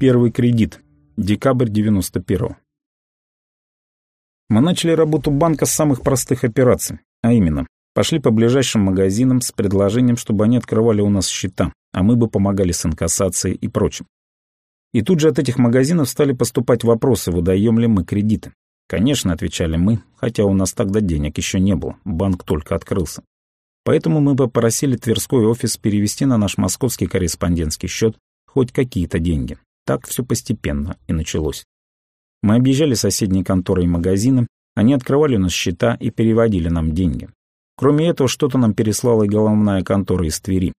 Первый кредит. Декабрь 91 Мы начали работу банка с самых простых операций, а именно, пошли по ближайшим магазинам с предложением, чтобы они открывали у нас счета, а мы бы помогали с инкассацией и прочим. И тут же от этих магазинов стали поступать вопросы, выдаем ли мы кредиты. Конечно, отвечали мы, хотя у нас тогда денег еще не было, банк только открылся. Поэтому мы попросили Тверской офис перевести на наш московский корреспондентский счет хоть какие-то деньги. Так все постепенно и началось. Мы объезжали соседние конторы и магазины, они открывали у нас счета и переводили нам деньги. Кроме этого, что-то нам переслала и головная контора из Твери.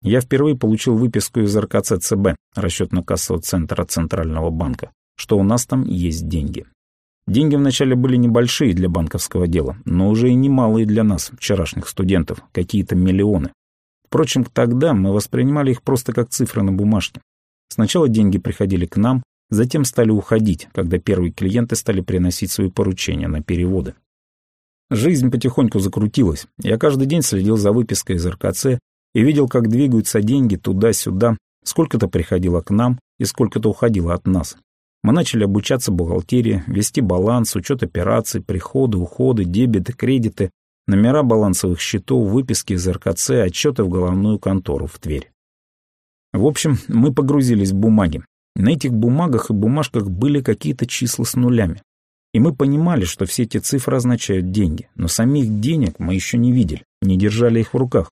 Я впервые получил выписку из РКЦ ЦБ, расчетно-кассового центра Центрального банка, что у нас там есть деньги. Деньги вначале были небольшие для банковского дела, но уже и немалые для нас, вчерашних студентов, какие-то миллионы. Впрочем, тогда мы воспринимали их просто как цифры на бумажке. Сначала деньги приходили к нам, затем стали уходить, когда первые клиенты стали приносить свои поручения на переводы. Жизнь потихоньку закрутилась. Я каждый день следил за выпиской из РКЦ и видел, как двигаются деньги туда-сюда, сколько-то приходило к нам и сколько-то уходило от нас. Мы начали обучаться бухгалтерии, вести баланс, учет операций, приходы, уходы, дебеты, кредиты, номера балансовых счетов, выписки из РКЦ, отчеты в головную контору в Тверь. В общем, мы погрузились в бумаги. На этих бумагах и бумажках были какие-то числа с нулями. И мы понимали, что все эти цифры означают деньги, но самих денег мы еще не видели, не держали их в руках.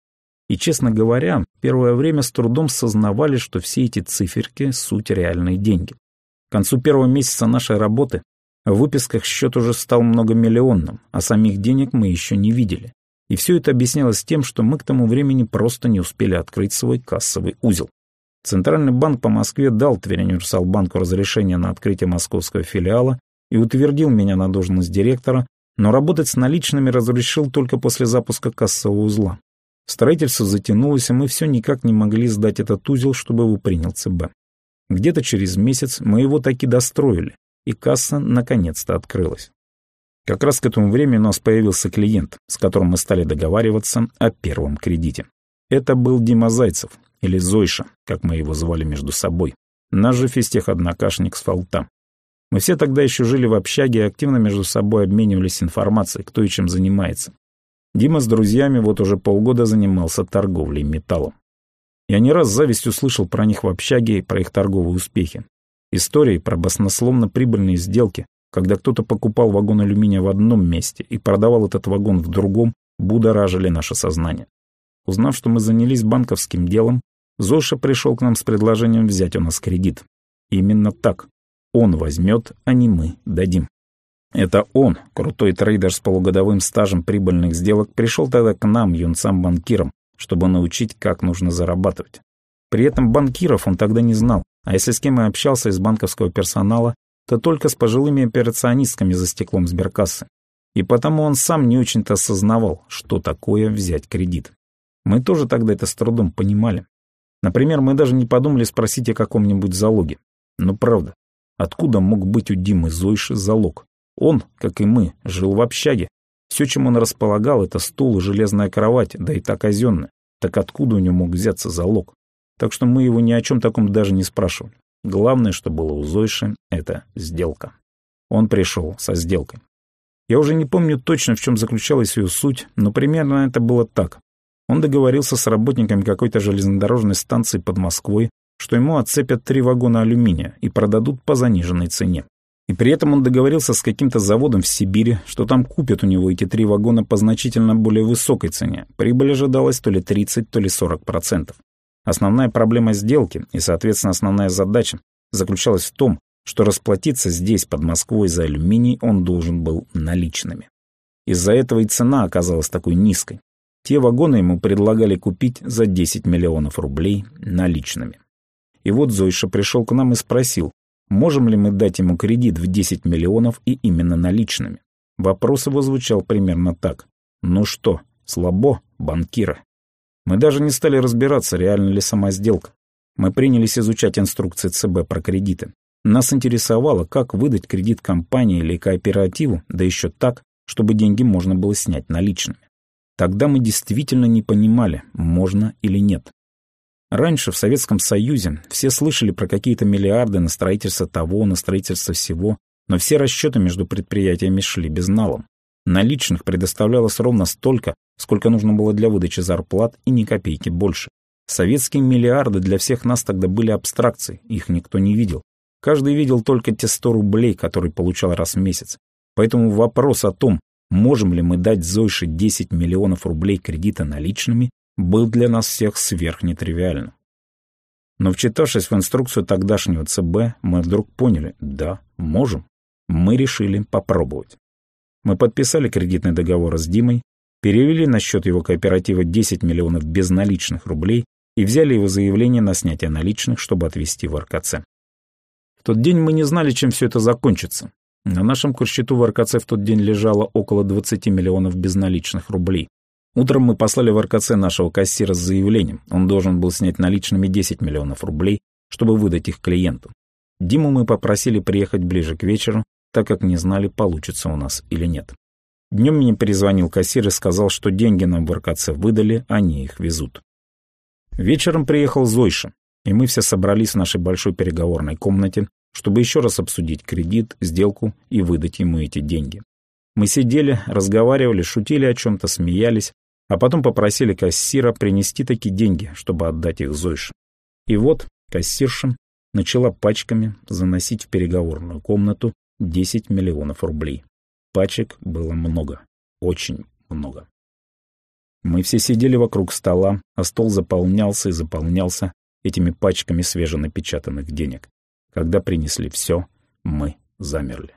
И, честно говоря, первое время с трудом сознавали, что все эти циферки — суть реальные деньги. К концу первого месяца нашей работы в выписках счет уже стал многомиллионным, а самих денег мы еще не видели. И все это объяснялось тем, что мы к тому времени просто не успели открыть свой кассовый узел. Центральный банк по Москве дал Тверь банку разрешение на открытие московского филиала и утвердил меня на должность директора, но работать с наличными разрешил только после запуска кассового узла. Строительство затянулось, и мы все никак не могли сдать этот узел, чтобы его принял ЦБ. Где-то через месяц мы его таки достроили, и касса наконец-то открылась. Как раз к этому времени у нас появился клиент, с которым мы стали договариваться о первом кредите. Это был Дима Зайцев, или Зойша, как мы его звали между собой, наш же физтех-однокашник с Фолта. Мы все тогда еще жили в общаге и активно между собой обменивались информацией, кто и чем занимается. Дима с друзьями вот уже полгода занимался торговлей металлом. Я не раз с завистью слышал про них в общаге и про их торговые успехи. Истории про баснословно прибыльные сделки, когда кто-то покупал вагон алюминия в одном месте и продавал этот вагон в другом, будоражили наше сознание. Узнав, что мы занялись банковским делом, Зоша пришел к нам с предложением взять у нас кредит. Именно так. Он возьмет, а не мы дадим. Это он, крутой трейдер с полугодовым стажем прибыльных сделок, пришел тогда к нам, юнцам-банкирам, чтобы научить, как нужно зарабатывать. При этом банкиров он тогда не знал, а если с кем и общался из банковского персонала, то только с пожилыми операционистками за стеклом сберкассы. И потому он сам не очень-то осознавал, что такое взять кредит. Мы тоже тогда это с трудом понимали. Например, мы даже не подумали спросить о каком-нибудь залоге. Но правда, откуда мог быть у Димы Зойши залог? Он, как и мы, жил в общаге, все, чем он располагал, это стул и железная кровать, да и та казенная. Так откуда у него мог взяться залог? Так что мы его ни о чем таком даже не спрашивали. Главное, что было у Зойши, это сделка. Он пришел со сделкой. Я уже не помню точно, в чем заключалась ее суть, но примерно это было так. Он договорился с работниками какой-то железнодорожной станции под Москвой, что ему отцепят три вагона алюминия и продадут по заниженной цене. И при этом он договорился с каким-то заводом в Сибири, что там купят у него эти три вагона по значительно более высокой цене. Прибыль ожидалась то ли 30, то ли 40 процентов. Основная проблема сделки и, соответственно, основная задача заключалась в том, что расплатиться здесь, под Москвой, за алюминий он должен был наличными. Из-за этого и цена оказалась такой низкой. Те вагоны ему предлагали купить за 10 миллионов рублей наличными. И вот Зойша пришел к нам и спросил, Можем ли мы дать ему кредит в 10 миллионов и именно наличными? Вопрос его звучал примерно так. Ну что, слабо, банкира? Мы даже не стали разбираться, реально ли сама сделка. Мы принялись изучать инструкции ЦБ про кредиты. Нас интересовало, как выдать кредит компании или кооперативу, да еще так, чтобы деньги можно было снять наличными. Тогда мы действительно не понимали, можно или нет. Раньше в Советском Союзе все слышали про какие-то миллиарды на строительство того, на строительство всего, но все расчеты между предприятиями шли безналом. Наличных предоставлялось ровно столько, сколько нужно было для выдачи зарплат и ни копейки больше. Советские миллиарды для всех нас тогда были абстракцией, их никто не видел. Каждый видел только те 100 рублей, которые получал раз в месяц. Поэтому вопрос о том, можем ли мы дать Зойше 10 миллионов рублей кредита наличными, был для нас всех сверхнетривиальным. Но вчитавшись в инструкцию тогдашнего ЦБ, мы вдруг поняли, да, можем. Мы решили попробовать. Мы подписали кредитный договор с Димой, перевели на счет его кооператива 10 миллионов безналичных рублей и взяли его заявление на снятие наличных, чтобы отвезти в РКЦ. В тот день мы не знали, чем все это закончится. На нашем курсчету в РКЦ в тот день лежало около 20 миллионов безналичных рублей. Утром мы послали в РКЦ нашего кассира с заявлением. Он должен был снять наличными 10 миллионов рублей, чтобы выдать их клиенту. Диму мы попросили приехать ближе к вечеру, так как не знали, получится у нас или нет. Днем мне перезвонил кассир и сказал, что деньги нам в РКЦ выдали, они их везут. Вечером приехал Зойша, и мы все собрались в нашей большой переговорной комнате, чтобы еще раз обсудить кредит, сделку и выдать ему эти деньги. Мы сидели, разговаривали, шутили о чем-то, смеялись, а потом попросили кассира принести такие деньги, чтобы отдать их Зойше. И вот кассирша начала пачками заносить в переговорную комнату 10 миллионов рублей. Пачек было много, очень много. Мы все сидели вокруг стола, а стол заполнялся и заполнялся этими пачками свеженапечатанных денег. Когда принесли все, мы замерли.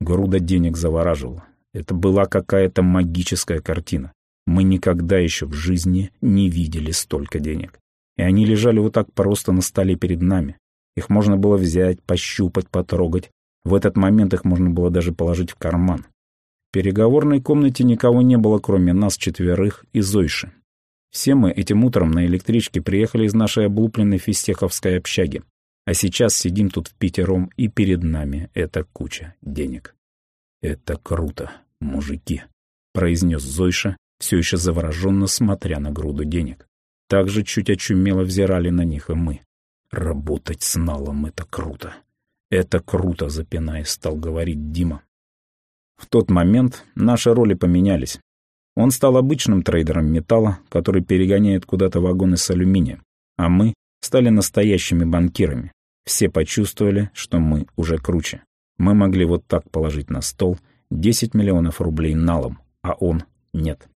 Груда денег завораживала. Это была какая-то магическая картина. Мы никогда еще в жизни не видели столько денег. И они лежали вот так просто на столе перед нами. Их можно было взять, пощупать, потрогать. В этот момент их можно было даже положить в карман. В переговорной комнате никого не было, кроме нас четверых и Зойши. Все мы этим утром на электричке приехали из нашей облупленной фистеховской общаги. А сейчас сидим тут в пятером, и перед нами эта куча денег. «Это круто, мужики», — произнес Зойша, все еще завороженно смотря на груду денег. Также чуть очумело взирали на них и мы. «Работать с налом — это круто. Это круто», — запинаясь, стал говорить Дима. В тот момент наши роли поменялись. Он стал обычным трейдером металла, который перегоняет куда-то вагоны с алюминием, а мы стали настоящими банкирами. Все почувствовали, что мы уже круче. Мы могли вот так положить на стол 10 миллионов рублей налом, а он нет.